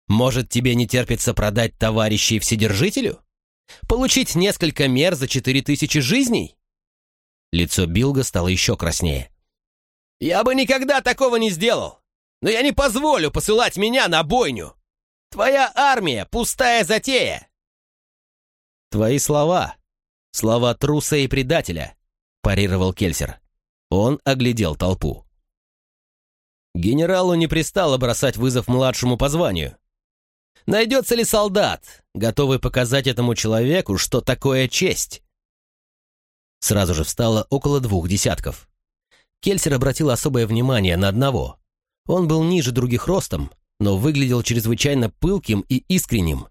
Может, тебе не терпится продать товарищей Вседержителю? Получить несколько мер за четыре тысячи жизней?» Лицо Билга стало еще краснее. «Я бы никогда такого не сделал! но я не позволю посылать меня на бойню. Твоя армия — пустая затея!» «Твои слова. Слова труса и предателя», — парировал Кельсер. Он оглядел толпу. Генералу не пристало бросать вызов младшему по званию. Найдется ли солдат, готовый показать этому человеку, что такое честь? Сразу же встало около двух десятков. Кельсер обратил особое внимание на одного. Он был ниже других ростом, но выглядел чрезвычайно пылким и искренним.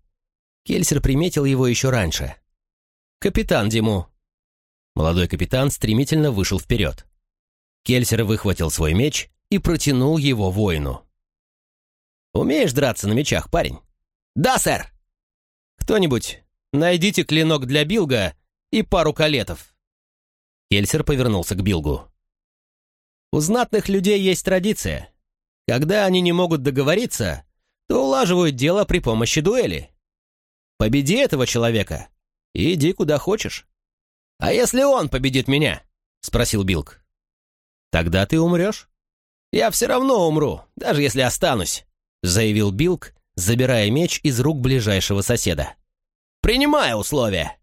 Кельсер приметил его еще раньше. «Капитан Диму». Молодой капитан стремительно вышел вперед. Кельсер выхватил свой меч и протянул его воину. «Умеешь драться на мечах, парень?» «Да, сэр!» «Кто-нибудь, найдите клинок для Билга и пару калетов». Кельсер повернулся к Билгу. «У знатных людей есть традиция. Когда они не могут договориться, то улаживают дело при помощи дуэли. Победи этого человека и иди куда хочешь. А если он победит меня? Спросил Билк. Тогда ты умрешь? Я все равно умру, даже если останусь, заявил Билк, забирая меч из рук ближайшего соседа. Принимаю условия.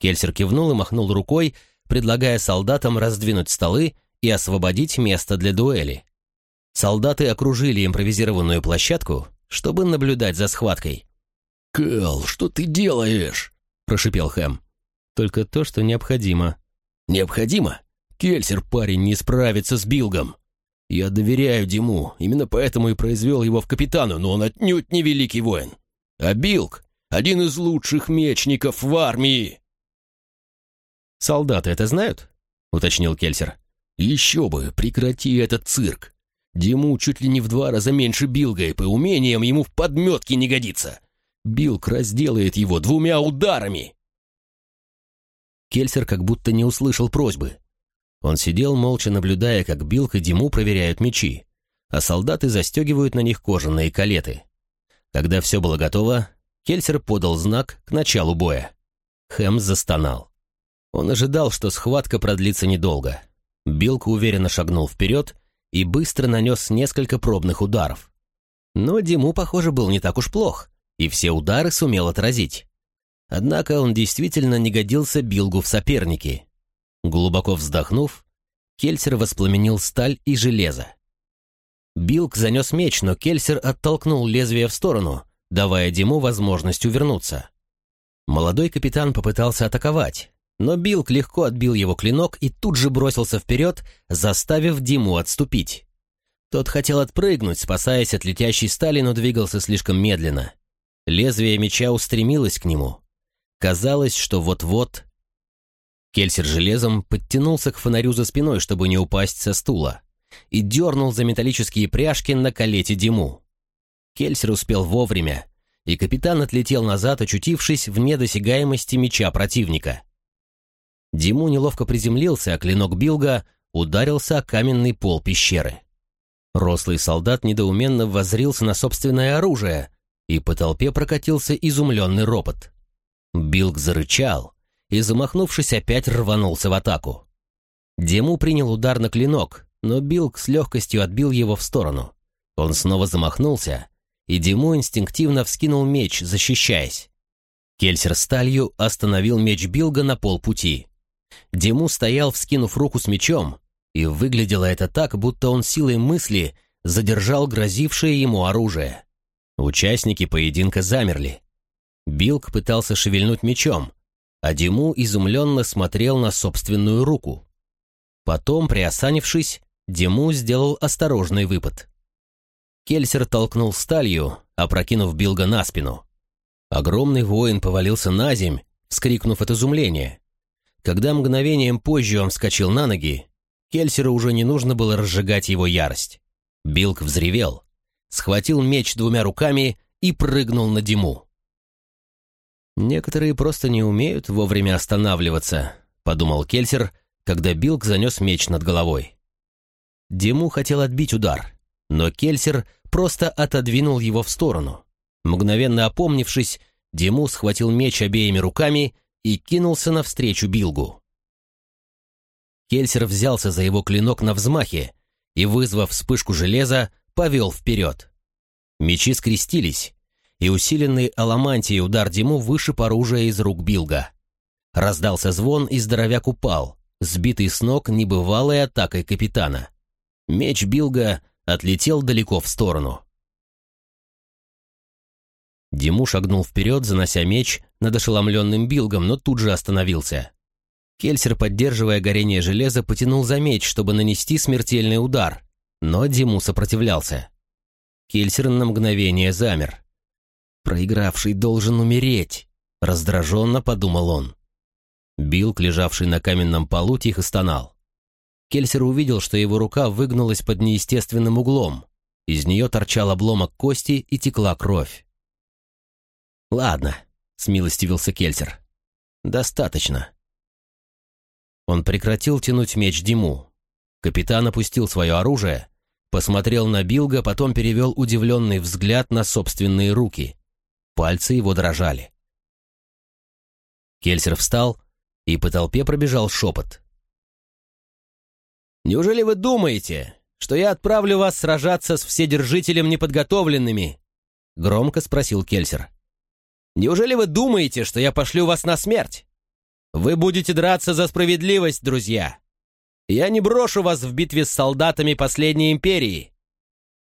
Кельсер кивнул и махнул рукой, предлагая солдатам раздвинуть столы и освободить место для дуэли. Солдаты окружили импровизированную площадку, чтобы наблюдать за схваткой. «Кэл, что ты делаешь?» – прошипел Хэм. «Только то, что необходимо». «Необходимо? Кельсер парень не справится с Билгом. Я доверяю Диму, именно поэтому и произвел его в капитану, но он отнюдь не великий воин. А Билг – один из лучших мечников в армии». «Солдаты это знают?» – уточнил Кельсер. «Еще бы, прекрати этот цирк. Диму чуть ли не в два раза меньше Билга, и по умениям ему в подметке не годится. Билг разделает его двумя ударами. Кельсер как будто не услышал просьбы. Он сидел, молча наблюдая, как Билг и Диму проверяют мечи, а солдаты застегивают на них кожаные калеты. Когда все было готово, Кельсер подал знак к началу боя. Хэм застонал. Он ожидал, что схватка продлится недолго. Билк уверенно шагнул вперед и быстро нанес несколько пробных ударов. Но Диму, похоже, был не так уж плох, и все удары сумел отразить. Однако он действительно не годился Билгу в соперники. Глубоко вздохнув, Кельсер воспламенил сталь и железо. Билг занес меч, но Кельсер оттолкнул лезвие в сторону, давая Диму возможность увернуться. Молодой капитан попытался атаковать, но Билк легко отбил его клинок и тут же бросился вперед, заставив Диму отступить. Тот хотел отпрыгнуть, спасаясь от летящей стали, но двигался слишком медленно. Лезвие меча устремилось к нему. Казалось, что вот-вот... Кельсер железом подтянулся к фонарю за спиной, чтобы не упасть со стула, и дернул за металлические пряжки на колете Диму. Кельсер успел вовремя, и капитан отлетел назад, очутившись в недосягаемости меча противника. Диму неловко приземлился, а клинок Билга ударился о каменный пол пещеры. Рослый солдат недоуменно воззрился на собственное оружие, и по толпе прокатился изумленный ропот. Билг зарычал и, замахнувшись, опять рванулся в атаку. Диму принял удар на клинок, но Билг с легкостью отбил его в сторону. Он снова замахнулся, и Диму инстинктивно вскинул меч, защищаясь. Кельсер сталью остановил меч Билга на полпути. Диму стоял, вскинув руку с мечом, и выглядело это так, будто он силой мысли задержал грозившее ему оружие. Участники поединка замерли. Билг пытался шевельнуть мечом, а Диму изумленно смотрел на собственную руку. Потом, приосанившись, Диму сделал осторожный выпад. Кельсер толкнул сталью, опрокинув Билга на спину. Огромный воин повалился на земь, вскрикнув от изумления. Когда мгновением позже он вскочил на ноги, Кельсеру уже не нужно было разжигать его ярость. Билк взревел, схватил меч двумя руками и прыгнул на Диму. «Некоторые просто не умеют вовремя останавливаться», — подумал Кельсер, когда Билк занес меч над головой. Диму хотел отбить удар, но Кельсер просто отодвинул его в сторону. Мгновенно опомнившись, Диму схватил меч обеими руками и кинулся навстречу Билгу. Кельсер взялся за его клинок на взмахе и, вызвав вспышку железа, повел вперед. Мечи скрестились, и усиленный аламантией удар Диму вышиб оружие из рук Билга. Раздался звон, и здоровяк упал, сбитый с ног небывалой атакой капитана. Меч Билга отлетел далеко в сторону. Диму шагнул вперед, занося меч над ошеломленным Билгом, но тут же остановился. Кельсер, поддерживая горение железа, потянул за меч, чтобы нанести смертельный удар, но Диму сопротивлялся. Кельсер на мгновение замер. «Проигравший должен умереть», — раздраженно подумал он. Билк, лежавший на каменном полу, тихо стонал. Кельсер увидел, что его рука выгнулась под неестественным углом. Из нее торчал обломок кости и текла кровь. «Ладно», — смилостивился Кельсер. «Достаточно». Он прекратил тянуть меч Диму. Капитан опустил свое оружие, посмотрел на Билга, потом перевел удивленный взгляд на собственные руки. Пальцы его дрожали. Кельсер встал, и по толпе пробежал шепот. «Неужели вы думаете, что я отправлю вас сражаться с Вседержителем неподготовленными?» — громко спросил Кельсер. «Неужели вы думаете, что я пошлю вас на смерть? Вы будете драться за справедливость, друзья. Я не брошу вас в битве с солдатами последней империи».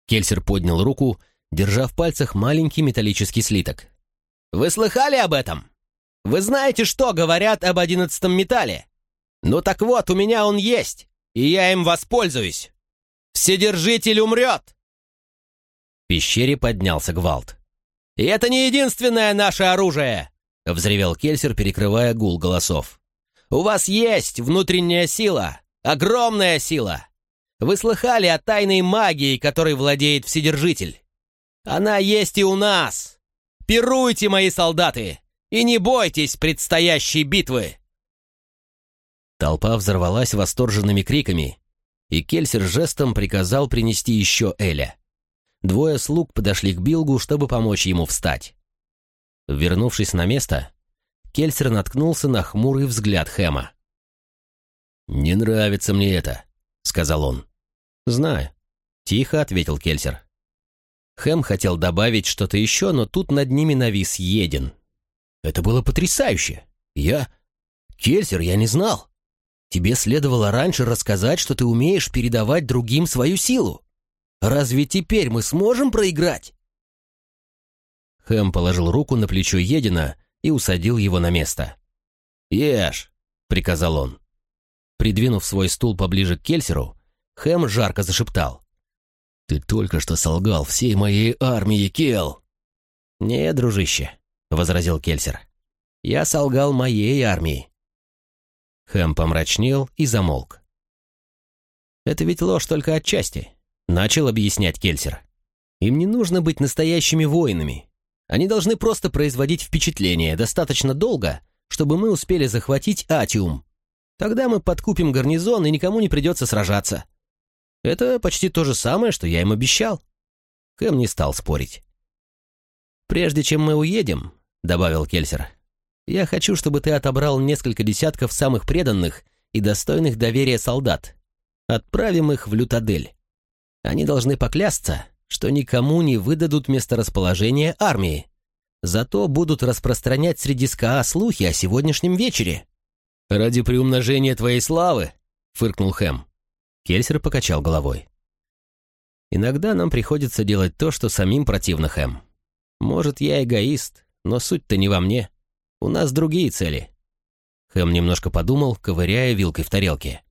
Кельсер поднял руку, держа в пальцах маленький металлический слиток. «Вы слыхали об этом? Вы знаете, что говорят об одиннадцатом металле? Ну так вот, у меня он есть и я им воспользуюсь. Вседержитель умрет!» В пещере поднялся гвалт. «И это не единственное наше оружие!» — взревел Кельсер, перекрывая гул голосов. «У вас есть внутренняя сила, огромная сила. Вы слыхали о тайной магии, которой владеет Вседержитель? Она есть и у нас. Пируйте, мои солдаты, и не бойтесь предстоящей битвы!» Толпа взорвалась восторженными криками, и Кельсер жестом приказал принести еще Эля. Двое слуг подошли к Билгу, чтобы помочь ему встать. Вернувшись на место, Кельсер наткнулся на хмурый взгляд Хэма. «Не нравится мне это», — сказал он. «Знаю», — тихо ответил Кельсер. Хэм хотел добавить что-то еще, но тут над ними навис Един. «Это было потрясающе! Я... Кельсер, я не знал!» Тебе следовало раньше рассказать, что ты умеешь передавать другим свою силу. Разве теперь мы сможем проиграть?» Хэм положил руку на плечо Едина и усадил его на место. «Ешь!» — приказал он. Придвинув свой стул поближе к Кельсеру, Хэм жарко зашептал. «Ты только что солгал всей моей армии, Кел!» «Не, дружище», — возразил Кельсер. «Я солгал моей армии. Хэм помрачнел и замолк. «Это ведь ложь только отчасти», — начал объяснять Кельсер. «Им не нужно быть настоящими воинами. Они должны просто производить впечатление достаточно долго, чтобы мы успели захватить Атиум, Тогда мы подкупим гарнизон, и никому не придется сражаться. Это почти то же самое, что я им обещал. Хэм не стал спорить. «Прежде чем мы уедем», — добавил Кельсер, «я хочу, чтобы ты отобрал несколько десятков самых преданных и достойных доверия солдат. Отправим их в Лютадель. Они должны поклясться, что никому не выдадут месторасположение армии. Зато будут распространять среди СКА слухи о сегодняшнем вечере». «Ради приумножения твоей славы», — фыркнул Хэм. Кельсер покачал головой. «Иногда нам приходится делать то, что самим противно, Хэм. Может, я эгоист, но суть-то не во мне. У нас другие цели». Хэм немножко подумал, ковыряя вилкой в тарелке.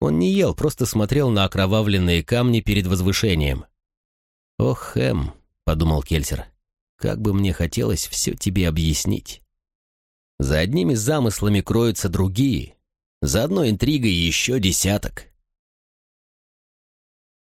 Он не ел, просто смотрел на окровавленные камни перед возвышением. «Ох, Хэм», — подумал Кельсер, — «как бы мне хотелось все тебе объяснить». За одними замыслами кроются другие, за одной интригой еще десяток.